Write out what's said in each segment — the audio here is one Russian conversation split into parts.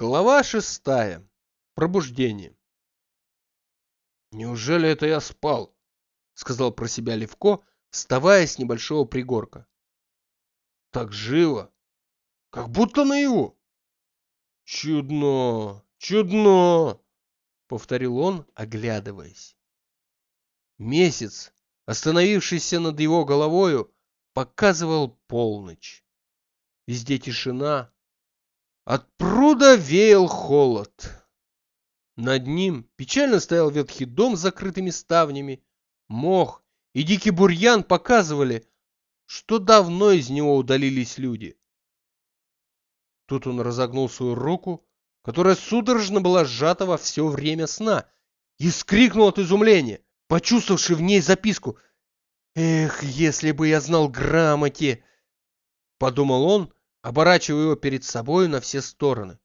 Глава шестая. Пробуждение. «Неужели это я спал?» — сказал про себя Левко, вставая с небольшого пригорка. «Так живо! Как будто наяву!» «Чудно! Чудно!» — повторил он, оглядываясь. Месяц, остановившийся над его головою, показывал полночь. Везде тишина, от пруда веял холод. Над ним печально стоял ветхий дом с закрытыми ставнями. Мох и дикий бурьян показывали, что давно из него удалились люди. Тут он разогнул свою руку, которая судорожно была сжата во все время сна, и вскрикнул от изумления, почувствовавши в ней записку. «Эх, если бы я знал грамоте!» — подумал он, оборачивая его перед собой на все стороны.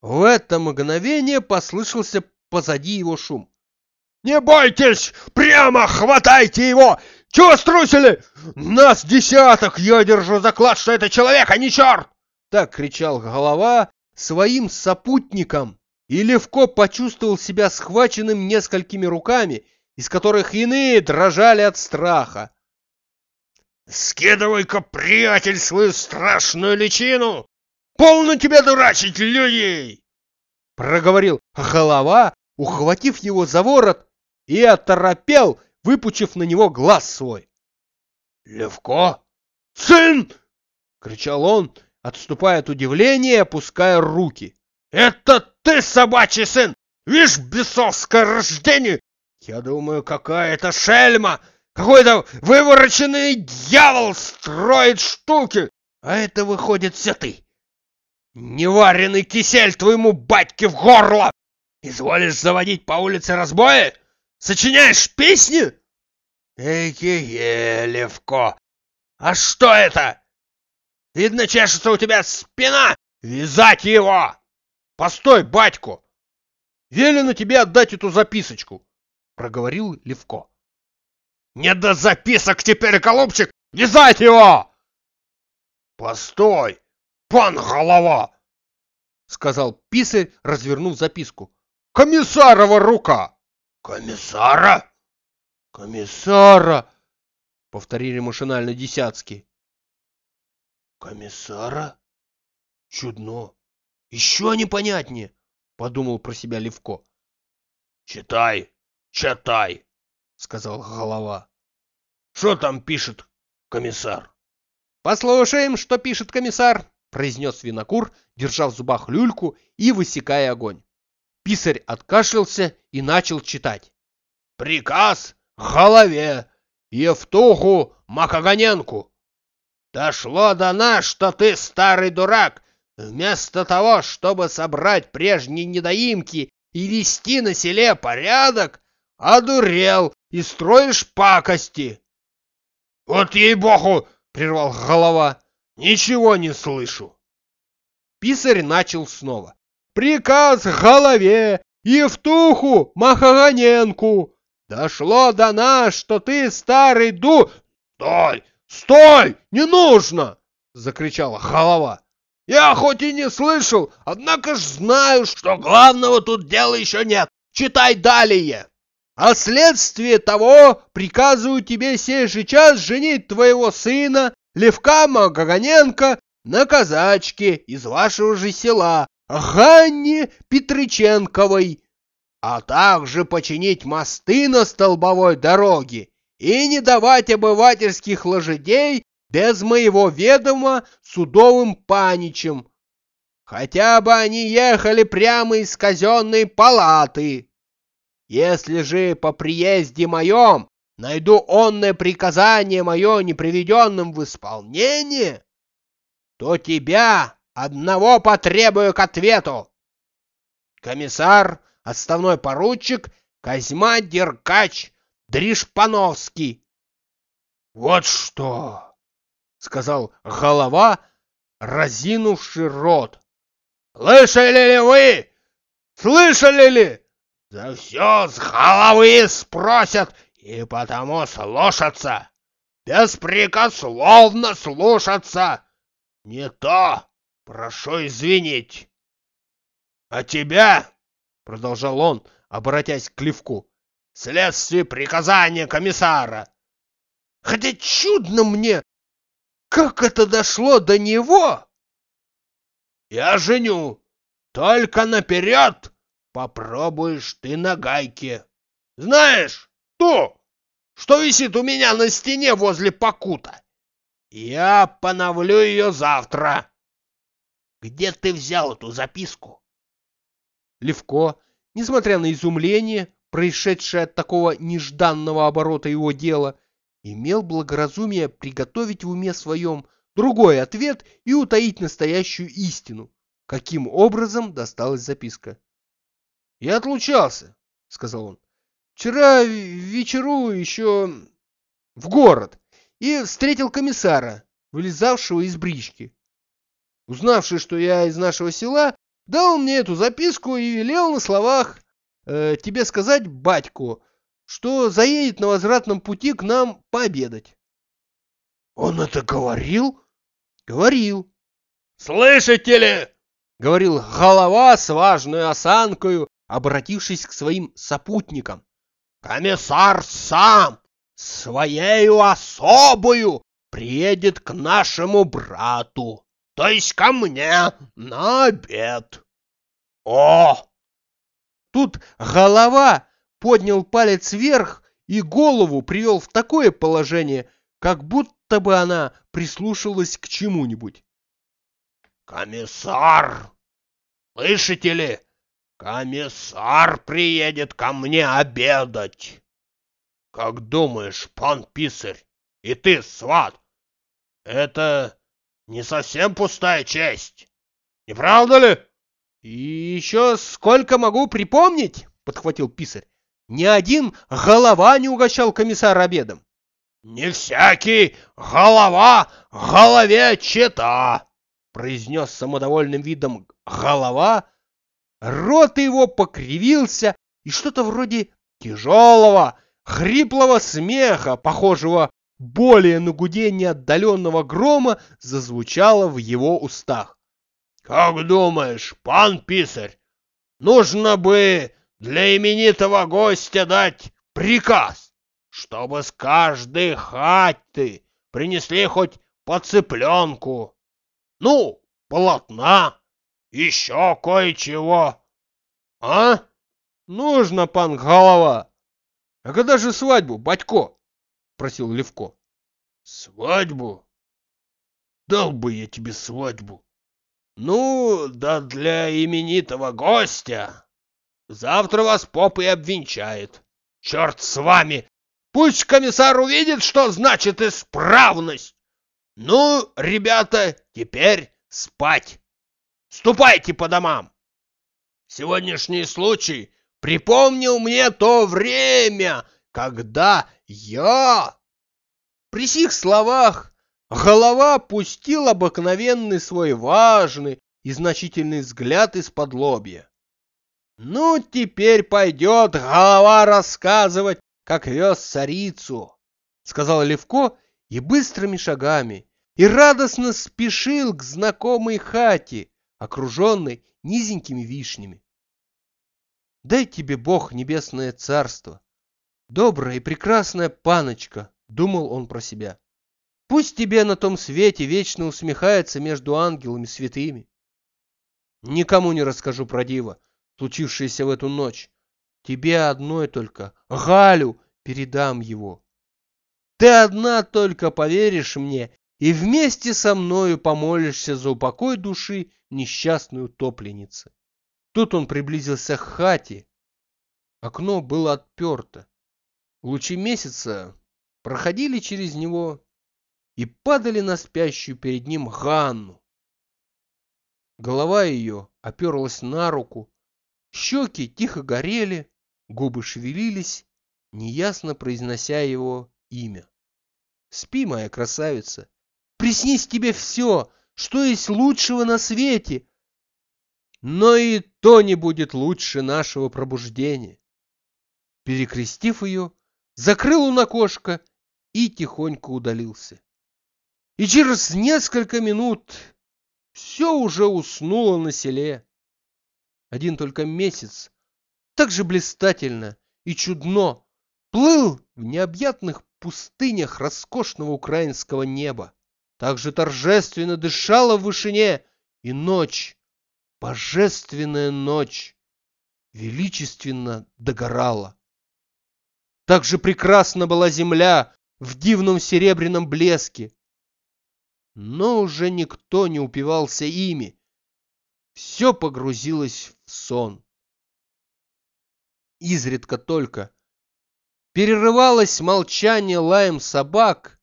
В это мгновение послышался позади его шум. «Не бойтесь! Прямо хватайте его! Чего струсили? Нас десяток! Я держу заклад, что это человек, а не черт!» Так кричал голова своим сопутникам, и Левко почувствовал себя схваченным несколькими руками, из которых иные дрожали от страха. Скидывай-ка, приятель, свою страшную личину! Полно тебе дурачить людей! Проговорил голова, ухватив его за ворот, и оторопел, выпучив на него глаз свой. «Левко? Сын!» — кричал он, отступая от удивления опуская руки. «Это ты, собачий сын! Вишь, бесовское рождение! Я думаю, какая это шельма! Какой-то вывороченный дьявол строит штуки, а это выходит все ты. Неваренный кисель твоему батьке в горло! Изволишь заводить по улице разбои? Сочиняешь песни? Эки, Левко! А что это? Видно, чешется у тебя спина! Вязать его! Постой, батьку! Велено тебе отдать эту записочку, проговорил Левко. Не до записок теперь, голубчик! Вязать его! Постой, пан голова! Сказал писарь, развернув записку. Комиссарова рука! Комиссара? Комиссара! Повторили машинально десятки. Комиссара? Чудно. Еще непонятнее, подумал про себя Левко. Читай, читай, сказал голова. Что там пишет комиссар? Послушаем, что пишет комиссар, произнес винокур, держа в зубах люльку и высекая огонь. Писарь откашлялся и начал читать. Приказ голове Евтуху Макогоненку. Дошло до нас, что ты, старый дурак, вместо того, чтобы собрать прежние недоимки и вести на селе порядок, одурел и строишь пакости. Вот ей-богу, прервал голова, ничего не слышу. Писарь начал снова. Приказ голове Евтуху Махаганенку. Дошло до нас, что ты, старый ду... Стой! Стой! Не нужно! Закричала голова. Я хоть и не слышал, однако ж знаю, что главного тут дела еще нет. Читай далее. А следствие того приказываю тебе сей же час женить твоего сына, Левка Магаганенко, на казачке из вашего же села, Ганне Петриченковой, а также починить мосты на столбовой дороге и не давать обывательских лошадей без моего ведома судовым паничем, хотя бы они ехали прямо из казенной палаты. Если же по приезде моем найду онное приказание мое неприведенным в исполнение, то тебя одного потребую к ответу. Комиссар, отставной поручик Козьма Деркач Дришпановский. Вот что, сказал голова, разинувший рот. Слышали ли вы? Слышали ли? За все с головы спросят, и потому слушаться. Беспрекословно слушаться. Не то, прошу извинить. А тебя, — продолжал он, обратясь к Левку, — следствие приказания комиссара. Хотя чудно мне, как это дошло до него. Я женю, только наперед попробуешь ты на гайке. Знаешь, то, что висит у меня на стене возле покута. Я поновлю ее завтра. Где ты взял эту записку? Левко, несмотря на изумление, происшедшее от такого нежданного оборота его дела, имел благоразумие приготовить в уме своем другой ответ и утаить настоящую истину, каким образом досталась записка. «Я отлучался», — сказал он. «Вчера вечеру еще в город и встретил комиссара, вылезавшего из брички. Узнавший, что я из нашего села, дал мне эту записку и велел на словах э, тебе сказать батьку, что заедет на возвратном пути к нам пообедать. Он это говорил? Говорил. Слышите ли? Говорил голова с важной осанкою, обратившись к своим сопутникам. Комиссар сам своею особою приедет к нашему брату то есть ко мне на обед. О! Тут голова поднял палец вверх и голову привел в такое положение, как будто бы она прислушалась к чему-нибудь. «Комиссар! Слышите ли? Комиссар приедет ко мне обедать!» «Как думаешь, пан писарь, и ты, сват, это не совсем пустая честь. Не правда ли? И еще сколько могу припомнить, подхватил писарь. Ни один голова не угощал комиссара обедом. Не всякий голова голове чета, произнес самодовольным видом голова. Рот его покривился, и что-то вроде тяжелого, хриплого смеха, похожего более на гудение отдаленного грома зазвучало в его устах. «Как думаешь, пан писарь, нужно бы для именитого гостя дать приказ, чтобы с каждой хаты принесли хоть по цыпленку, ну, полотна, еще кое-чего, а?» «Нужно, пан голова. А когда же свадьбу, батько?» спросил Левко. Свадьбу? Дал бы я тебе свадьбу. Ну, да для именитого гостя. Завтра вас поп и обвенчает. Черт с вами! Пусть комиссар увидит, что значит исправность. Ну, ребята, теперь спать. Ступайте по домам. Сегодняшний случай припомнил мне то время, когда я... При сих словах голова пустил обыкновенный свой важный и значительный взгляд из-под лобья. Ну, теперь пойдет голова рассказывать, как вез царицу, сказал Левко и быстрыми шагами, и радостно спешил к знакомой хате, окруженной низенькими вишнями. Дай тебе Бог небесное царство, Добрая и прекрасная паночка, думал он про себя. Пусть тебе на том свете вечно усмехается между ангелами святыми. Никому не расскажу про диво, случившееся в эту ночь. Тебе одной только, Галю, передам его. Ты одна только поверишь мне и вместе со мною помолишься за упокой души несчастной утопленницы. Тут он приблизился к хате. Окно было отперто. Лучи месяца проходили через него и падали на спящую перед ним Ганну. Голова ее оперлась на руку, щеки тихо горели, губы шевелились, неясно произнося его имя. Спи, моя красавица, приснись тебе все, что есть лучшего на свете, но и то не будет лучше нашего пробуждения. Перекрестив ее, закрыл он окошко и тихонько удалился. И через несколько минут все уже уснуло на селе. один только месяц, так же блистательно и чудно плыл в необъятных пустынях роскошного украинского неба. Так же торжественно дышала в вышине и ночь, божественная ночь, величественно догорала. Так же прекрасна была земля в дивном серебряном блеске. Но уже никто не упивался ими. Все погрузилось в сон. Изредка только перерывалось молчание лаем собак,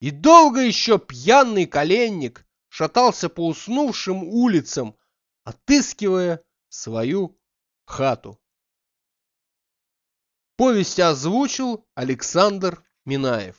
и долго еще пьяный коленник шатался по уснувшим улицам, отыскивая свою хату. Повесть озвучил Александр Минаев.